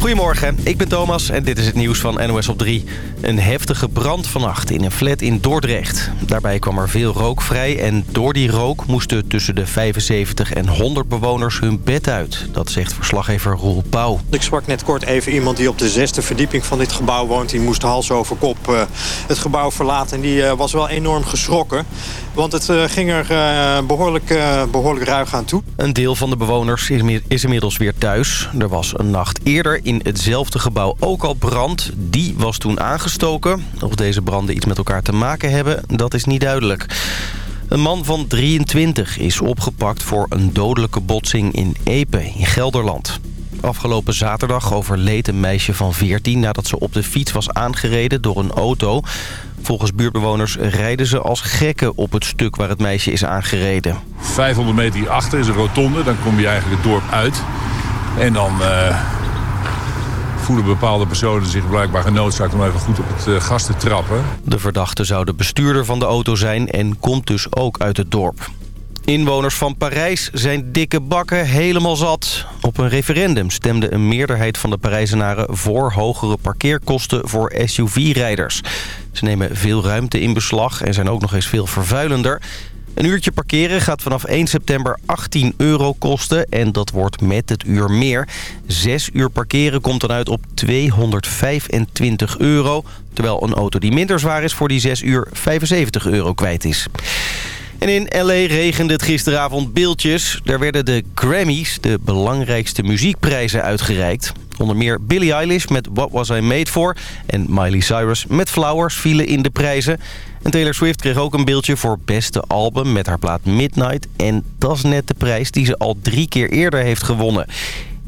Goedemorgen, ik ben Thomas en dit is het nieuws van NOS op 3. Een heftige brand vannacht in een flat in Dordrecht. Daarbij kwam er veel rook vrij en door die rook moesten tussen de 75 en 100 bewoners hun bed uit. Dat zegt verslaggever Roel Pauw. Ik sprak net kort even iemand die op de zesde verdieping van dit gebouw woont. Die moest hals over kop uh, het gebouw verlaten en die uh, was wel enorm geschrokken. Want het uh, ging er behoorlijk, behoorlijk ruig aan toe. Een deel van de bewoners is, is inmiddels weer thuis. Er was een nacht eerder in hetzelfde gebouw ook al brand. Die was toen aangestoken. Of deze branden iets met elkaar te maken hebben, dat is niet duidelijk. Een man van 23 is opgepakt voor een dodelijke botsing in Epe in Gelderland. Afgelopen zaterdag overleed een meisje van 14 nadat ze op de fiets was aangereden door een auto. Volgens buurtbewoners rijden ze als gekken op het stuk waar het meisje is aangereden. 500 meter hierachter is een rotonde, dan kom je eigenlijk het dorp uit. En dan uh, voelen bepaalde personen zich blijkbaar genoodzaakt om even goed op het uh, gas te trappen. De verdachte zou de bestuurder van de auto zijn en komt dus ook uit het dorp. Inwoners van Parijs zijn dikke bakken helemaal zat. Op een referendum stemde een meerderheid van de Parijzenaren... voor hogere parkeerkosten voor SUV-rijders. Ze nemen veel ruimte in beslag en zijn ook nog eens veel vervuilender. Een uurtje parkeren gaat vanaf 1 september 18 euro kosten en dat wordt met het uur meer. Zes uur parkeren komt dan uit op 225 euro... terwijl een auto die minder zwaar is voor die 6 uur 75 euro kwijt is. En in L.A. regende het gisteravond beeldjes. Daar werden de Grammys, de belangrijkste muziekprijzen, uitgereikt. Onder meer Billie Eilish met What Was I Made For... en Miley Cyrus met Flowers vielen in de prijzen. En Taylor Swift kreeg ook een beeldje voor beste album met haar plaat Midnight. En dat is net de prijs die ze al drie keer eerder heeft gewonnen.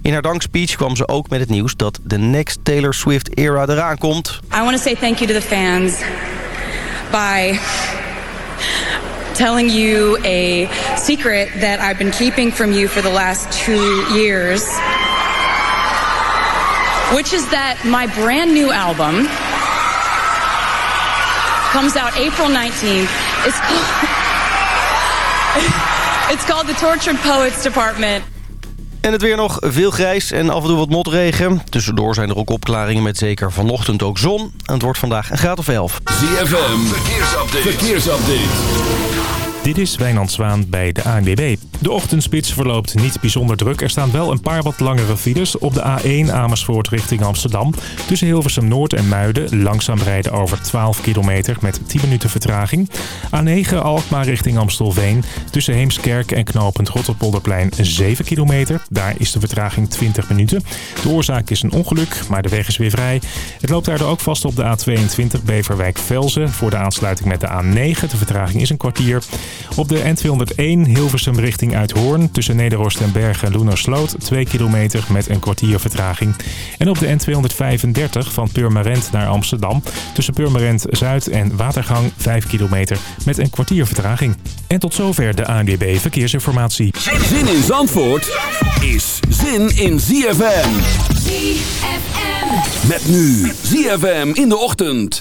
In haar dankspeech kwam ze ook met het nieuws dat de next Taylor Swift era eraan komt. I want to say thank you to the fans by telling you a secret that I've been keeping from you for the last two years. Which is that my brand new album comes out April 19th. It's called, it's called The Tortured Poets Department. En het weer nog veel grijs en af en toe wat motregen. Tussendoor zijn er ook opklaringen met zeker vanochtend ook zon. En het wordt vandaag een graad of 11. ZFM, verkeersupdate. verkeersupdate. Dit is Wijnand Zwaan bij de ANWB. De ochtendspits verloopt niet bijzonder druk. Er staan wel een paar wat langere files op de A1 Amersfoort richting Amsterdam. Tussen Hilversum Noord en Muiden langzaam rijden over 12 kilometer met 10 minuten vertraging. A9 Alkmaar richting Amstelveen. Tussen Heemskerk en knooppunt Rotterpolderplein 7 kilometer. Daar is de vertraging 20 minuten. De oorzaak is een ongeluk, maar de weg is weer vrij. Het loopt daardoor ook vast op de A22 Beverwijk-Velzen voor de aansluiting met de A9. De vertraging is een kwartier. Op de N201 Hilversum richting Uithoorn tussen Nederhorst en Bergen en Loenersloot 2 kilometer met een kwartier vertraging. En op de N235 van Purmerend naar Amsterdam tussen Purmerend Zuid en Watergang 5 kilometer met een kwartier vertraging. En tot zover de ANWB Verkeersinformatie. Zin in Zandvoort is zin in ZFM. ZFM. Met nu ZFM in de ochtend.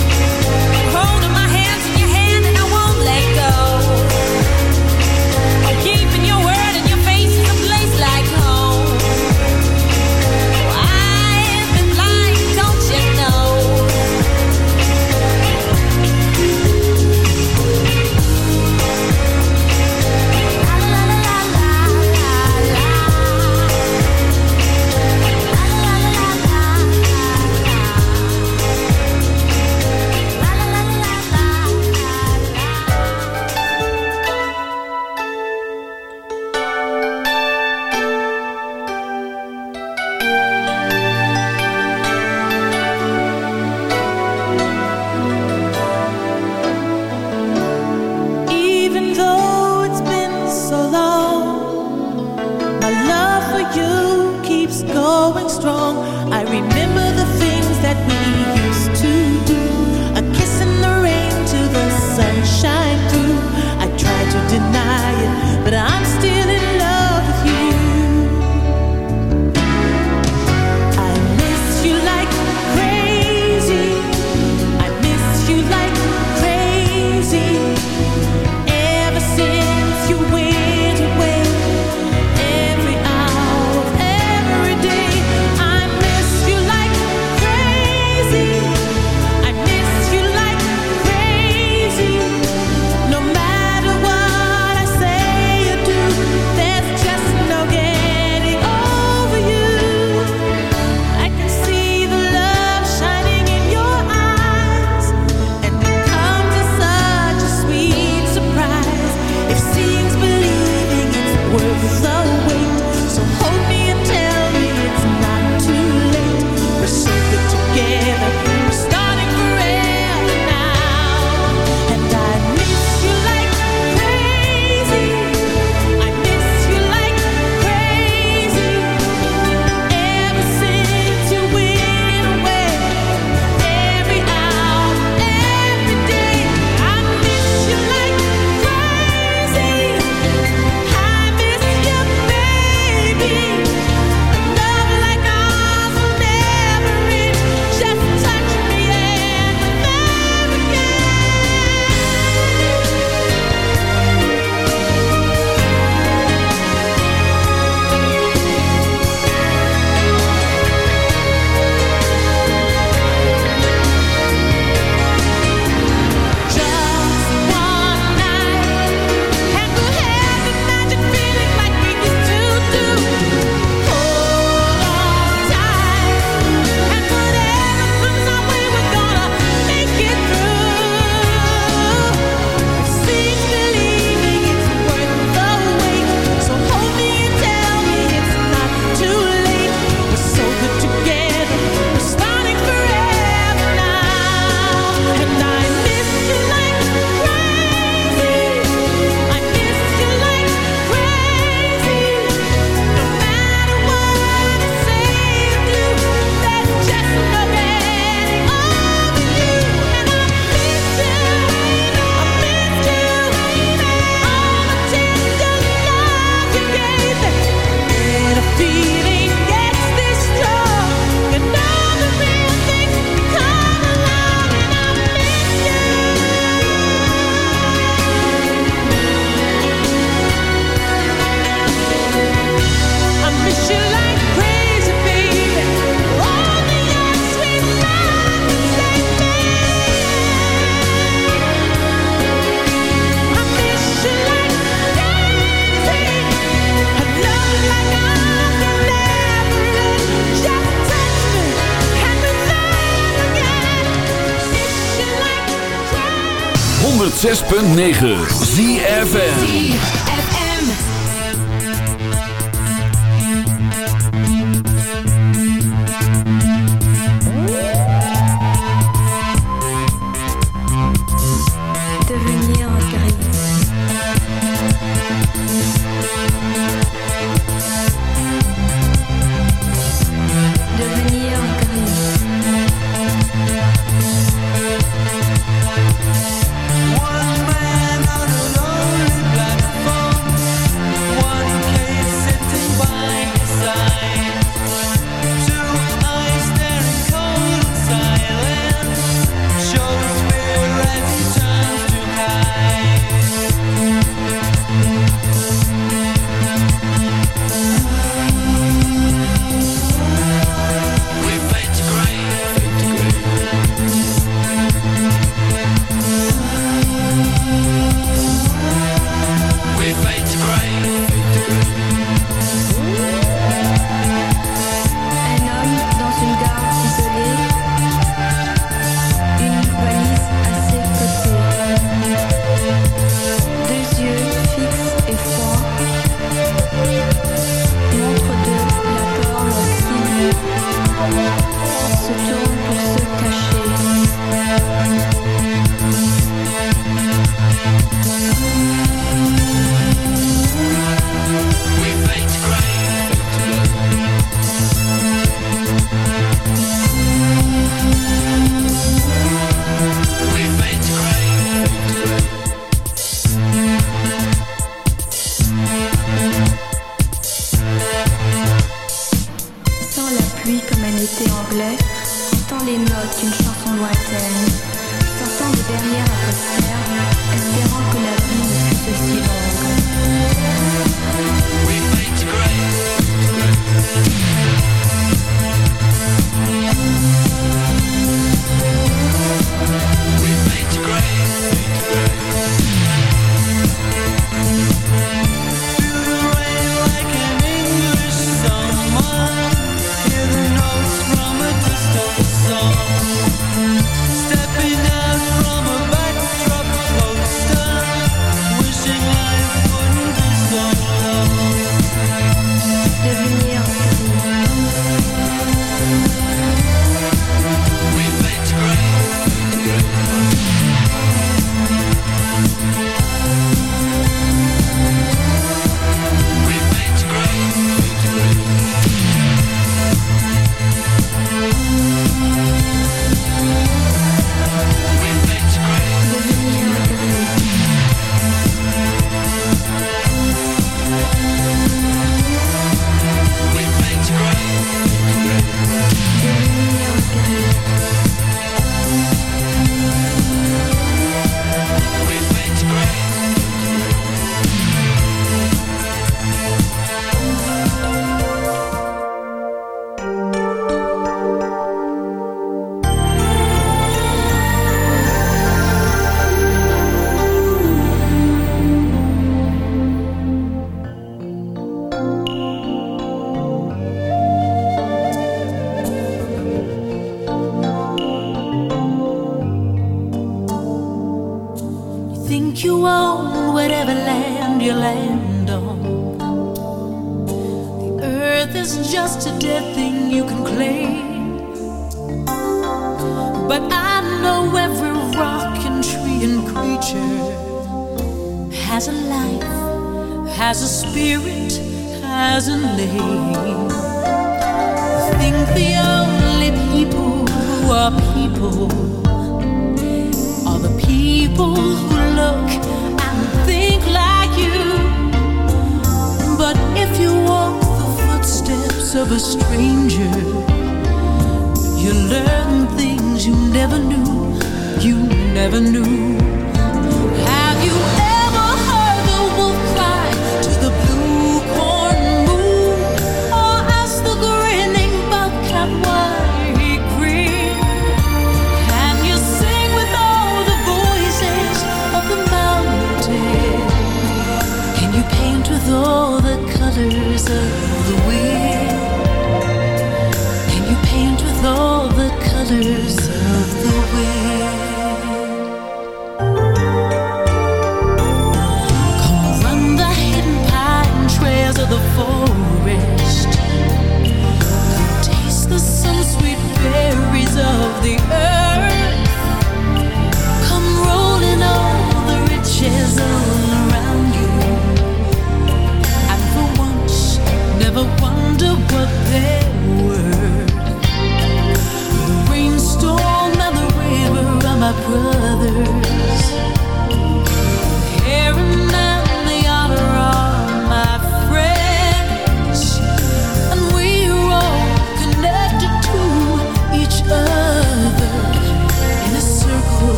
106.9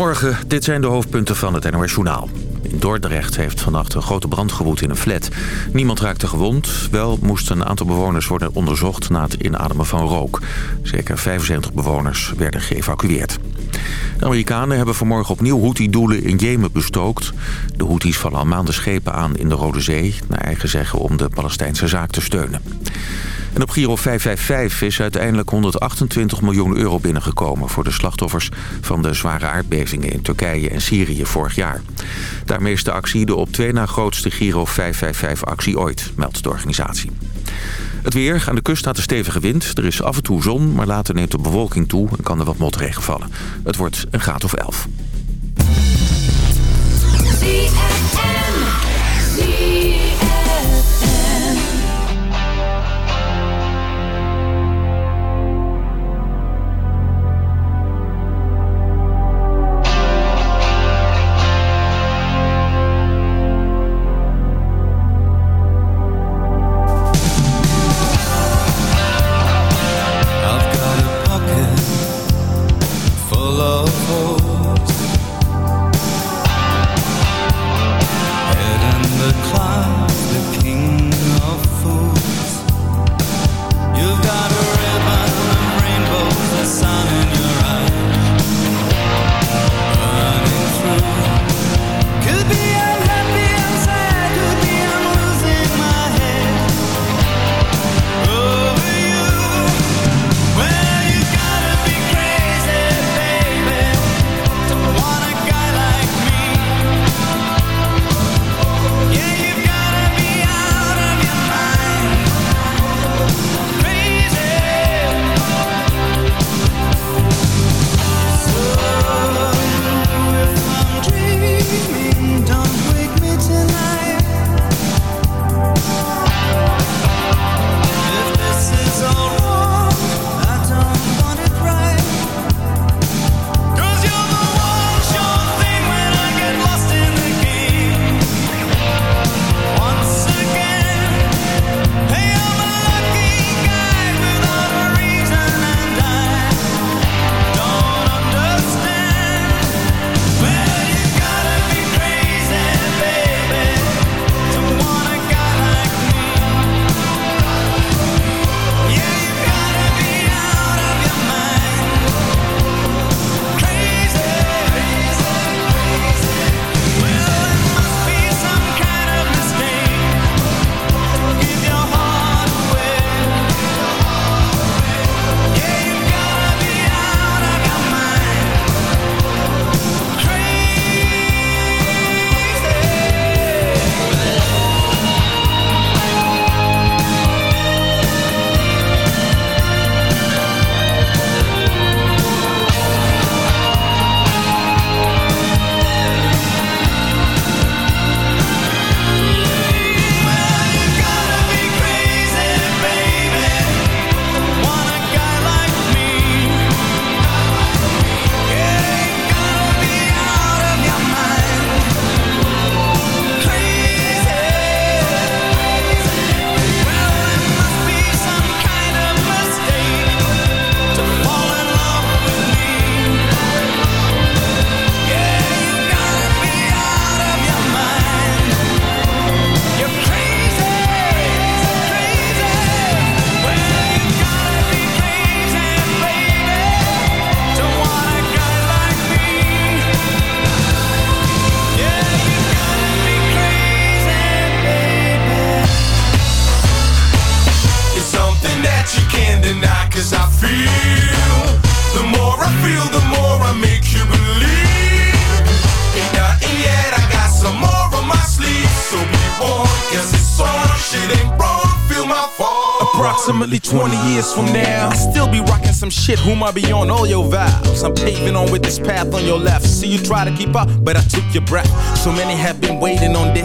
Goedemorgen, dit zijn de hoofdpunten van het NOS Journaal. In Dordrecht heeft vannacht een grote brand gewoed in een flat. Niemand raakte gewond. Wel moesten een aantal bewoners worden onderzocht na het inademen van rook. Zeker 75 bewoners werden geëvacueerd. De Amerikanen hebben vanmorgen opnieuw Houthi-doelen in Jemen bestookt. De Houthis vallen al maanden schepen aan in de Rode Zee... naar eigen zeggen om de Palestijnse zaak te steunen. En op Giro 555 is uiteindelijk 128 miljoen euro binnengekomen... voor de slachtoffers van de zware aardbevingen in Turkije en Syrië vorig jaar. Daarmee is de actie de op twee na grootste Giro 555-actie ooit, meldt de organisatie. Het weer. Aan de kust staat een stevige wind. Er is af en toe zon, maar later neemt de bewolking toe... en kan er wat motregen vallen. Het wordt een graad of 11. Whom I be on all your vows. I'm paving on with this path on your left. See you try to keep up, but I took your breath. So many have been waiting.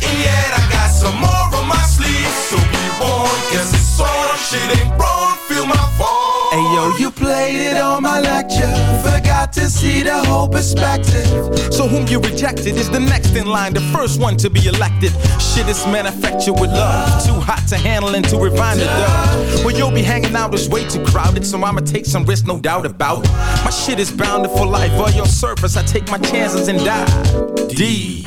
Nothing yet, I got some more on my sleeve So be warned, cause it's on Shit ain't wrong, feel my fall Hey yo, you played it on my lecture. Forgot to see the whole perspective. So whom you rejected is the next in line, the first one to be elected. Shit is manufactured with love, too hot to handle and too refined to dub. Well, you'll be hanging out is way too crowded, so I'ma take some risks, no doubt about it. My shit is bounded for life. On your surface, I take my chances and die. D.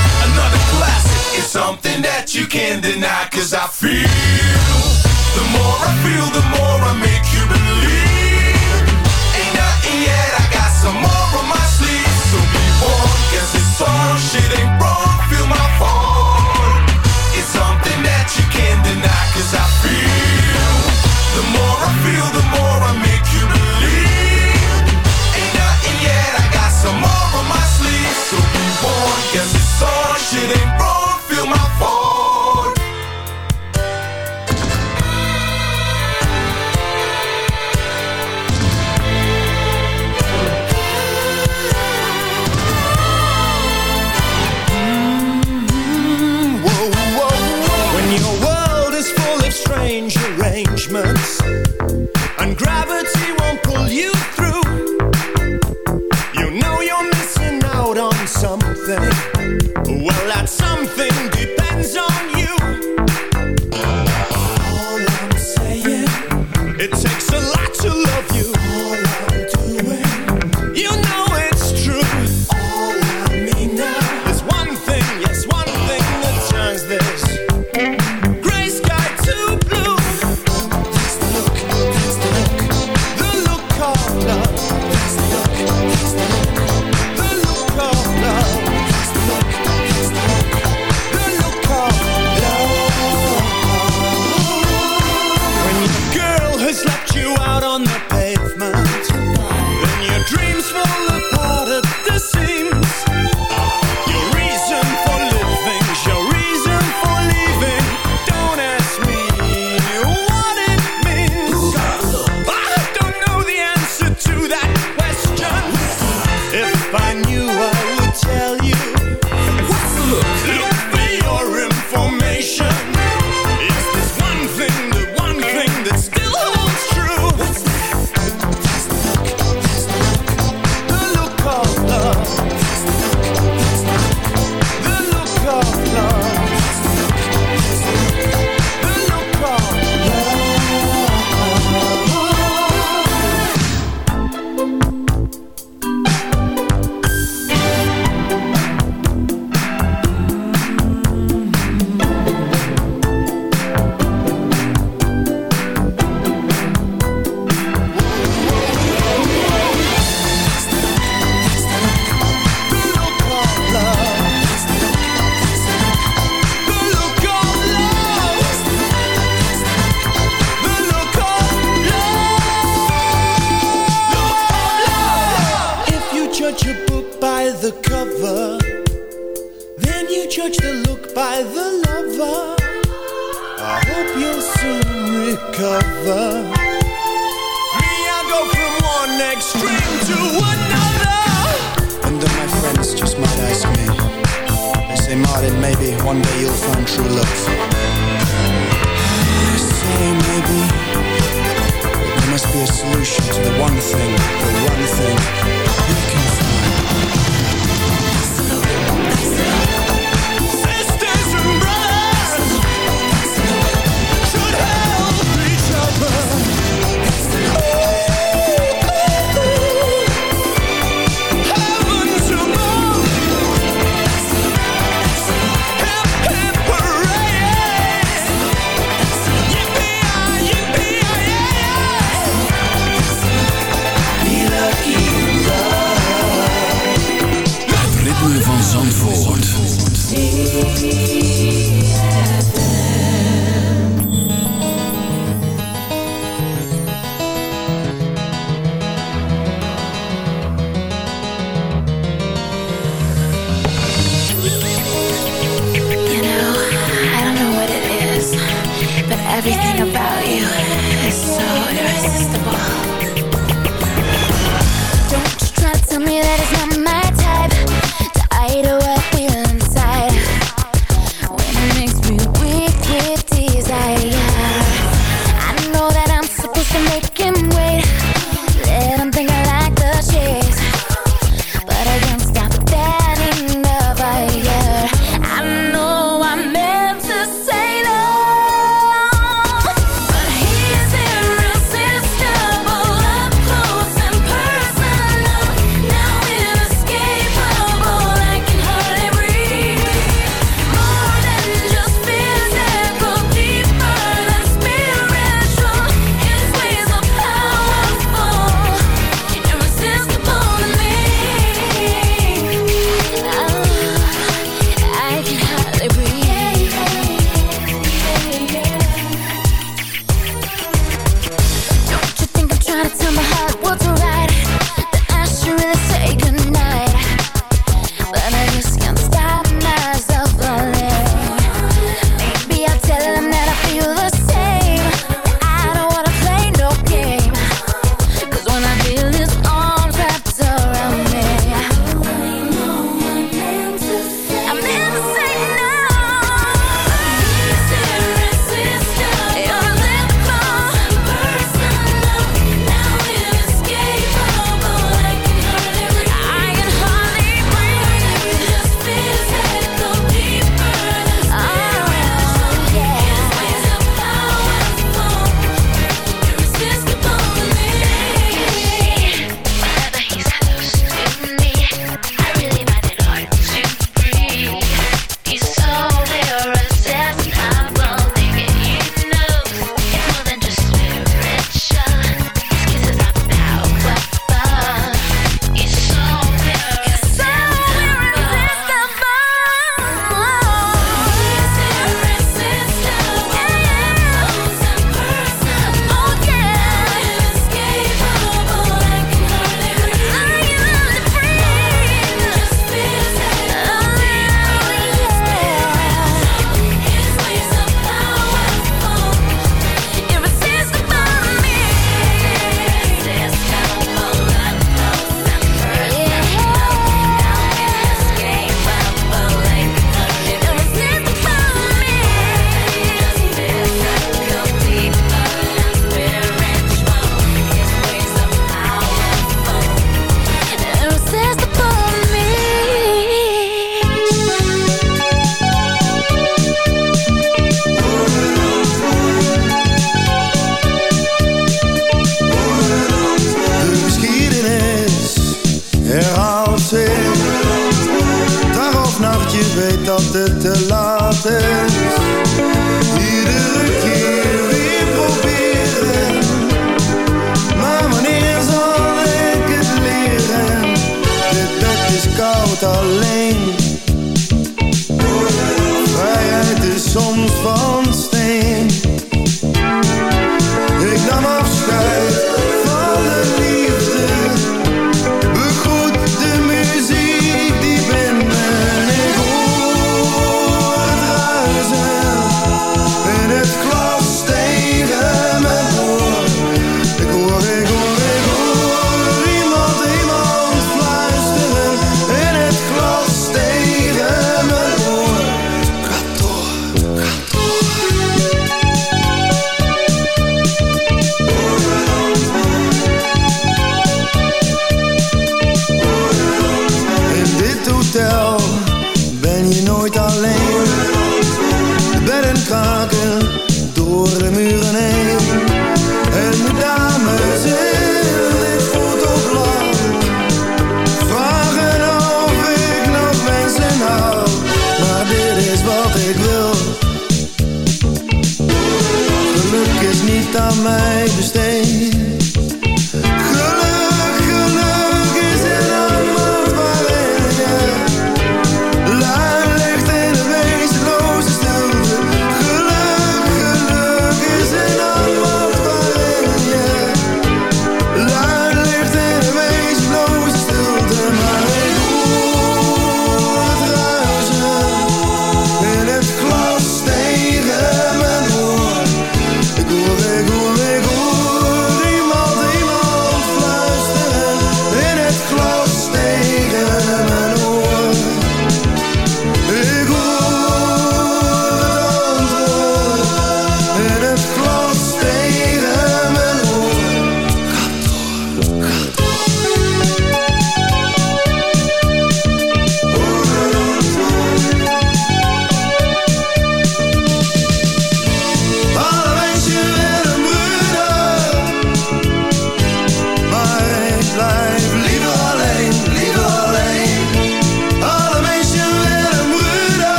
another classic. It's something that you can't deny Cause I feel The more I feel, the more I make you believe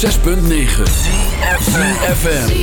106.9 FM.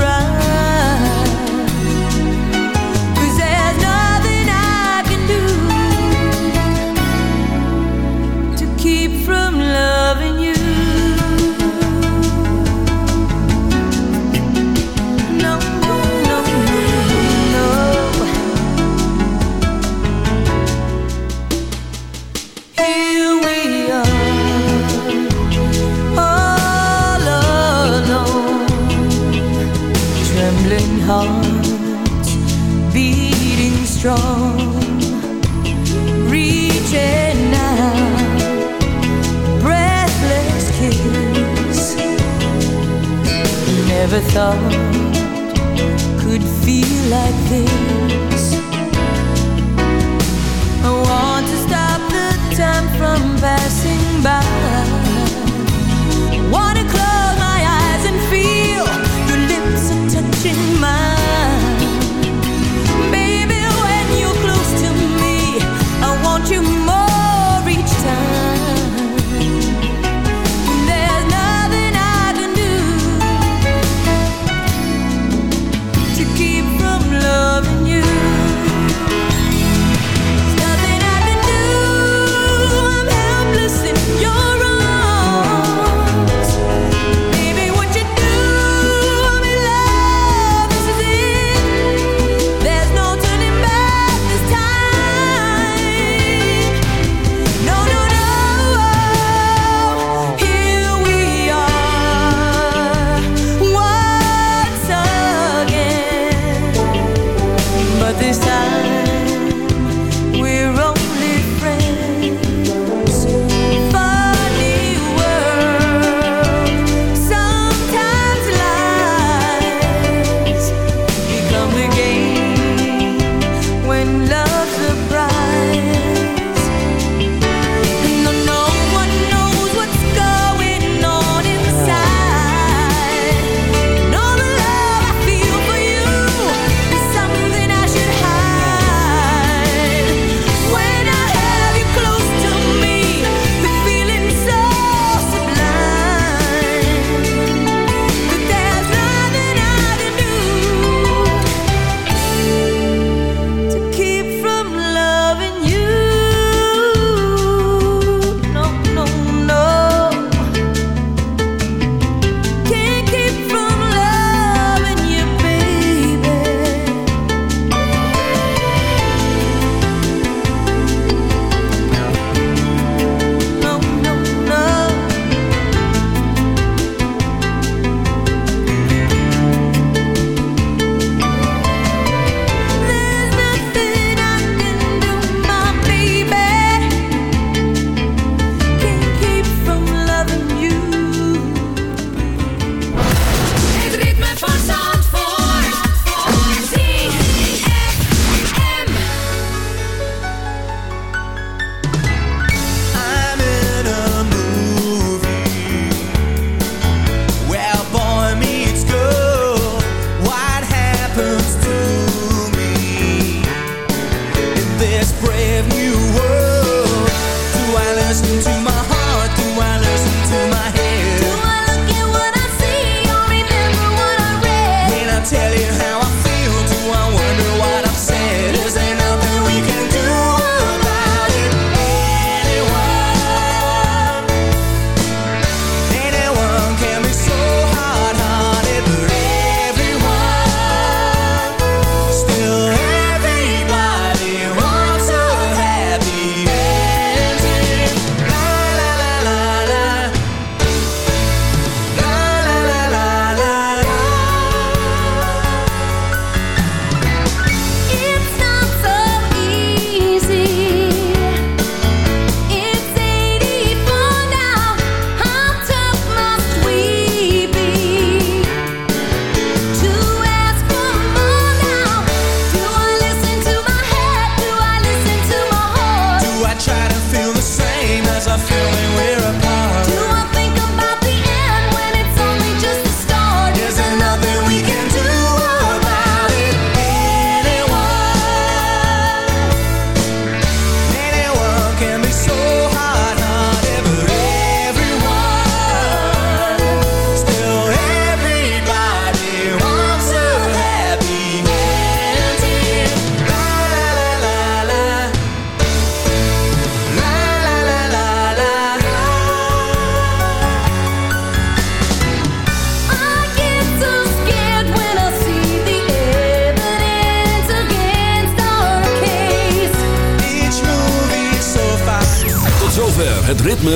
around